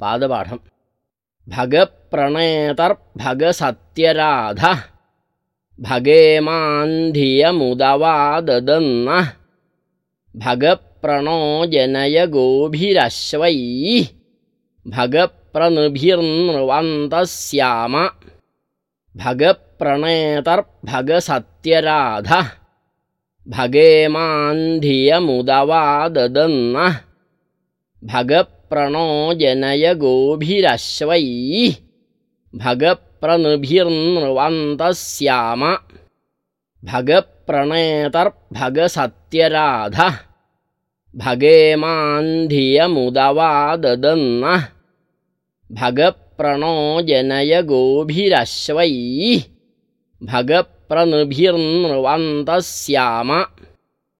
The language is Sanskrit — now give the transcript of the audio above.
पादपाठम् भगप्रणेतर्भगसत्यराध भगे मान्धियमुदवाददन्न भगप्रणो जनय गोभिरश्वै भगप्रनभिर्नृवन्तः स्याम भगप्रणेतर्भगसत्यराध भगे मान्धियमुदवाददन्न भगप्रणो जनय गोभिरश्वै भगप्रनभिर्नृवन्तः स्याम भगप्रणेतर्भगसत्यराध भगे मान्धियमुदवाददन्न भगप्रणो जनय गोभिरश्वै भगप्रनभिर्नृवन्तः स्याम